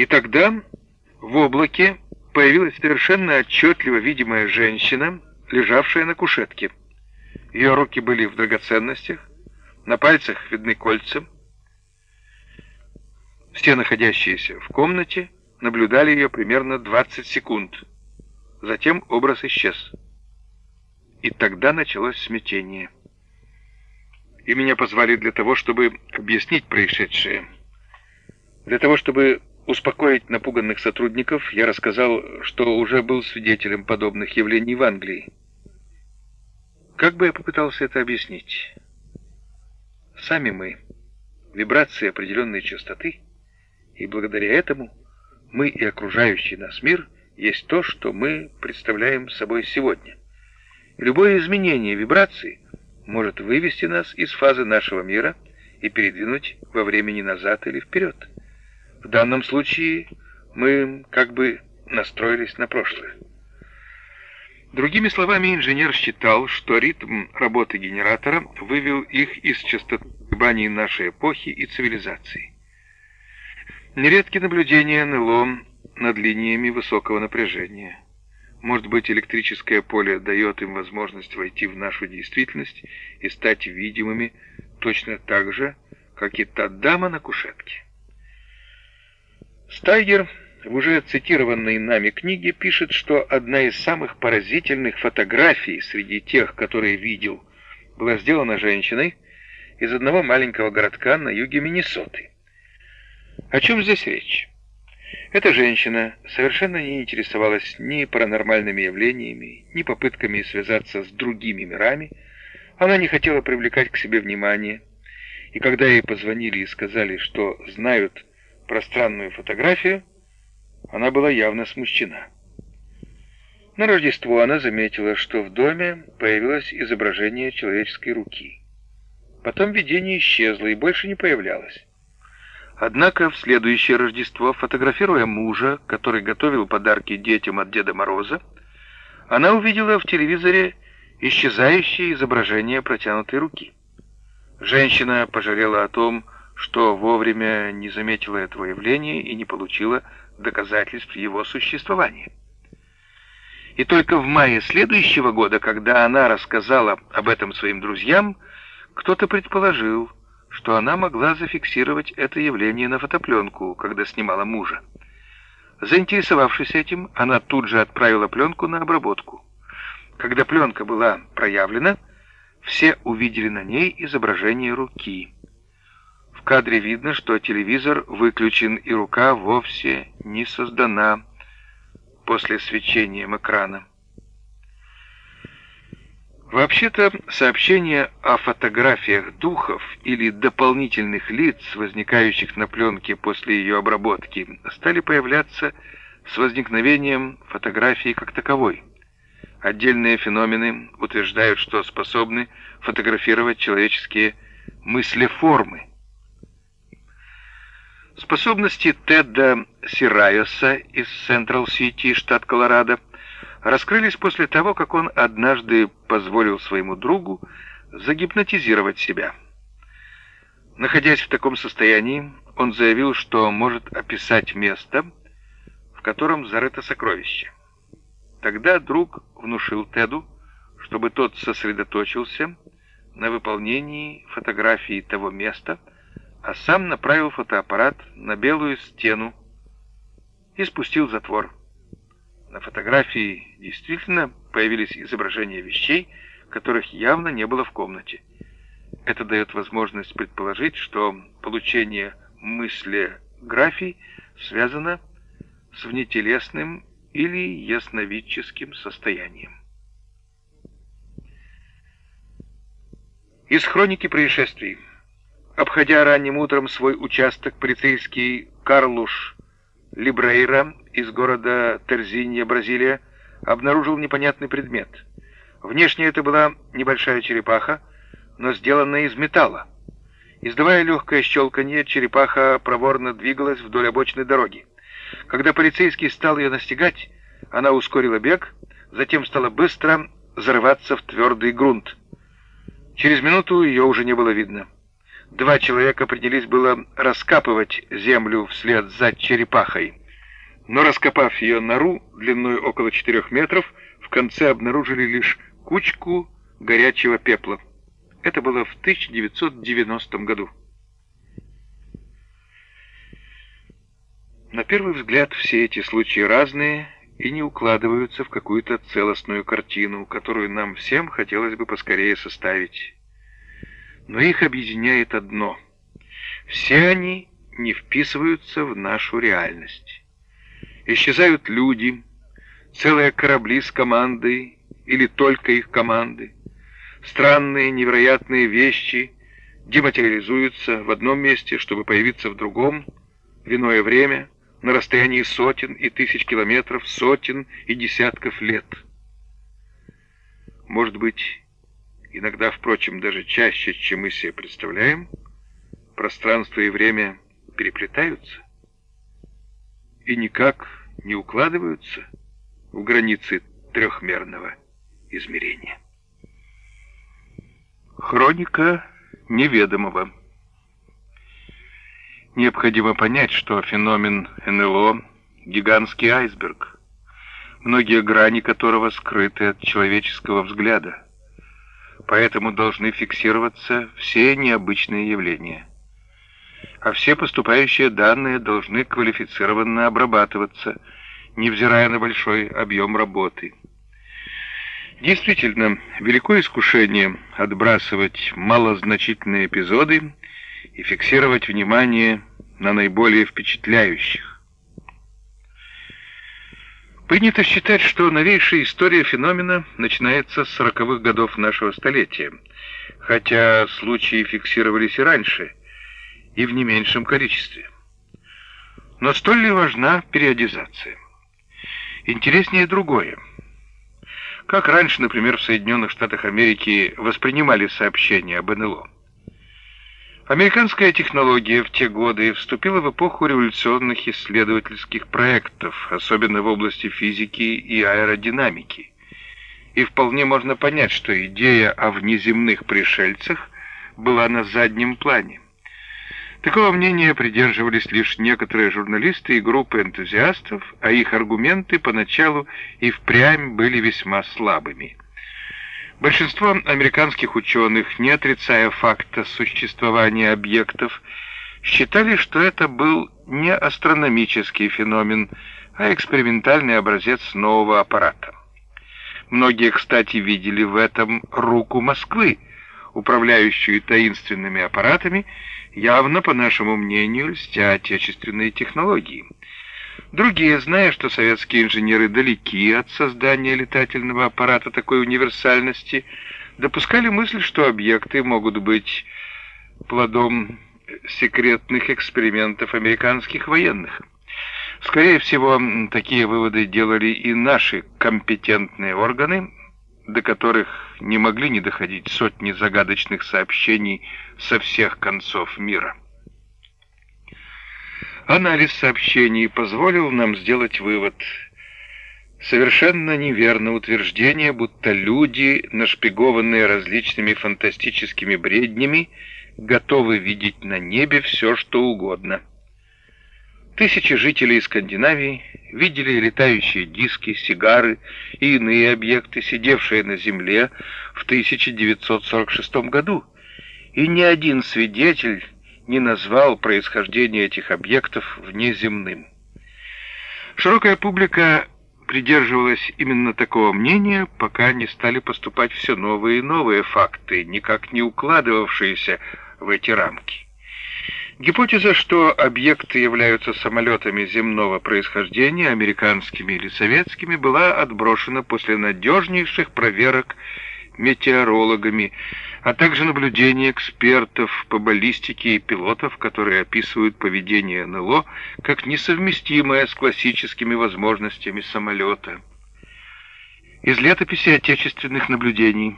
И тогда в облаке появилась совершенно отчетливо видимая женщина, лежавшая на кушетке. Ее руки были в драгоценностях, на пальцах видны кольца. Все находящиеся в комнате наблюдали ее примерно 20 секунд. Затем образ исчез. И тогда началось смятение. И меня позвали для того, чтобы объяснить происшедшее. Для того, чтобы успокоить напуганных сотрудников, я рассказал, что уже был свидетелем подобных явлений в Англии. Как бы я попытался это объяснить? Сами мы — вибрации определенной частоты, и благодаря этому мы и окружающий нас мир есть то, что мы представляем собой сегодня. Любое изменение вибрации может вывести нас из фазы нашего мира и передвинуть во времени назад или вперед. В данном случае мы как бы настроились на прошлое. Другими словами, инженер считал, что ритм работы генератора вывел их из частоты колебаний нашей эпохи и цивилизации. Нередки наблюдения НЛО над линиями высокого напряжения. Может быть, электрическое поле дает им возможность войти в нашу действительность и стать видимыми точно так же, как и та дама на кушетке. Стайгер в уже цитированной нами книге пишет, что одна из самых поразительных фотографий среди тех, которые видел, была сделана женщиной из одного маленького городка на юге Миннесоты. О чем здесь речь? Эта женщина совершенно не интересовалась ни паранормальными явлениями, ни попытками связаться с другими мирами. Она не хотела привлекать к себе внимание. И когда ей позвонили и сказали, что знают пространную фотографию, она была явно смущена. На Рождество она заметила, что в доме появилось изображение человеческой руки. Потом видение исчезло и больше не появлялось. Однако в следующее Рождество, фотографируя мужа, который готовил подарки детям от Деда Мороза, она увидела в телевизоре исчезающее изображение протянутой руки. Женщина пожалела о том, что вовремя не заметила этого явления и не получила доказательств его существования. И только в мае следующего года, когда она рассказала об этом своим друзьям, кто-то предположил, что она могла зафиксировать это явление на фотопленку, когда снимала мужа. Заинтересовавшись этим, она тут же отправила пленку на обработку. Когда пленка была проявлена, все увидели на ней изображение руки. В кадре видно, что телевизор выключен и рука вовсе не создана после свечения экрана. Вообще-то, сообщения о фотографиях духов или дополнительных лиц, возникающих на пленке после ее обработки, стали появляться с возникновением фотографии как таковой. Отдельные феномены утверждают, что способны фотографировать человеческие мыслеформы, Способности Теда Сериоса из Централ-Сити, штат Колорадо, раскрылись после того, как он однажды позволил своему другу загипнотизировать себя. Находясь в таком состоянии, он заявил, что может описать место, в котором зарыто сокровище. Тогда друг внушил Теду, чтобы тот сосредоточился на выполнении фотографии того места, а сам направил фотоаппарат на белую стену и спустил затвор. На фотографии действительно появились изображения вещей, которых явно не было в комнате. Это дает возможность предположить, что получение мысли графий связано с внетелесным или ясновидческим состоянием. Из хроники происшествий. Обходя ранним утром свой участок, полицейский Карлуш Либрейра из города Терзинья, Бразилия, обнаружил непонятный предмет. Внешне это была небольшая черепаха, но сделанная из металла. Издавая легкое щелканье, черепаха проворно двигалась вдоль обочины дороги. Когда полицейский стал ее настигать, она ускорила бег, затем стала быстро зарываться в твердый грунт. Через минуту ее уже не было видно. Два человека принялись было раскапывать землю вслед за черепахой. Но раскопав ее нору длиной около четырех метров, в конце обнаружили лишь кучку горячего пепла. Это было в 1990 году. На первый взгляд все эти случаи разные и не укладываются в какую-то целостную картину, которую нам всем хотелось бы поскорее составить. Но их объединяет одно. Все они не вписываются в нашу реальность. Исчезают люди, целые корабли с командой или только их команды. Странные, невероятные вещи дематериализуются в одном месте, чтобы появиться в другом, в иное время, на расстоянии сотен и тысяч километров, сотен и десятков лет. Может быть, иногда, впрочем, даже чаще, чем мы себе представляем, пространство и время переплетаются и никак не укладываются в границы трехмерного измерения. Хроника неведомого. Необходимо понять, что феномен НЛО — гигантский айсберг, многие грани которого скрыты от человеческого взгляда поэтому должны фиксироваться все необычные явления. А все поступающие данные должны квалифицированно обрабатываться, невзирая на большой объем работы. Действительно, великое искушение отбрасывать малозначительные эпизоды и фиксировать внимание на наиболее впечатляющих. Принято считать, что новейшая история феномена начинается с сороковых годов нашего столетия, хотя случаи фиксировались и раньше, и в не меньшем количестве. Но столь ли важна периодизация? Интереснее другое. Как раньше, например, в Соединенных Штатах Америки воспринимали сообщения об НЛО? Американская технология в те годы вступила в эпоху революционных исследовательских проектов, особенно в области физики и аэродинамики. И вполне можно понять, что идея о внеземных пришельцах была на заднем плане. Такого мнения придерживались лишь некоторые журналисты и группы энтузиастов, а их аргументы поначалу и впрямь были весьма слабыми – Большинство американских ученых, не отрицая факта существования объектов, считали, что это был не астрономический феномен, а экспериментальный образец нового аппарата. Многие, кстати, видели в этом руку Москвы, управляющую таинственными аппаратами, явно, по нашему мнению, льстя отечественные технологии. Другие, зная, что советские инженеры далеки от создания летательного аппарата такой универсальности, допускали мысль, что объекты могут быть плодом секретных экспериментов американских военных. Скорее всего, такие выводы делали и наши компетентные органы, до которых не могли не доходить сотни загадочных сообщений со всех концов мира. Анализ сообщений позволил нам сделать вывод. Совершенно неверно утверждение, будто люди, нашпигованные различными фантастическими бреднями, готовы видеть на небе все, что угодно. Тысячи жителей Скандинавии видели летающие диски, сигары и иные объекты, сидевшие на Земле в 1946 году, и ни один свидетель не назвал происхождение этих объектов внеземным. Широкая публика придерживалась именно такого мнения, пока не стали поступать все новые и новые факты, никак не укладывавшиеся в эти рамки. Гипотеза, что объекты являются самолетами земного происхождения, американскими или советскими, была отброшена после надежнейших проверок метеорологами, а также наблюдения экспертов по баллистике и пилотов, которые описывают поведение НЛО как несовместимое с классическими возможностями самолета. Из летописи отечественных наблюдений.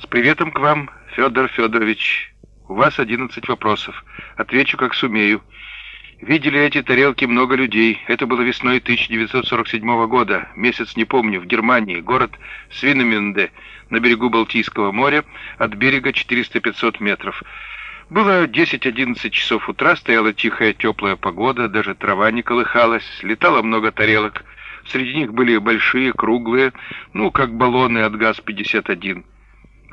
С приветом к вам, Федор Федорович. У вас 11 вопросов. Отвечу, как сумею. Видели эти тарелки много людей. Это было весной 1947 года. Месяц не помню. В Германии. Город Свинеменде на берегу Балтийского моря. От берега 400-500 метров. Было 10-11 часов утра, стояла тихая теплая погода, даже трава не колыхалась, летало много тарелок. Среди них были большие, круглые, ну, как баллоны от ГАЗ-51.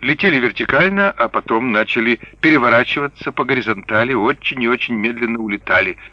Летели вертикально, а потом начали переворачиваться по горизонтали, очень и очень медленно улетали —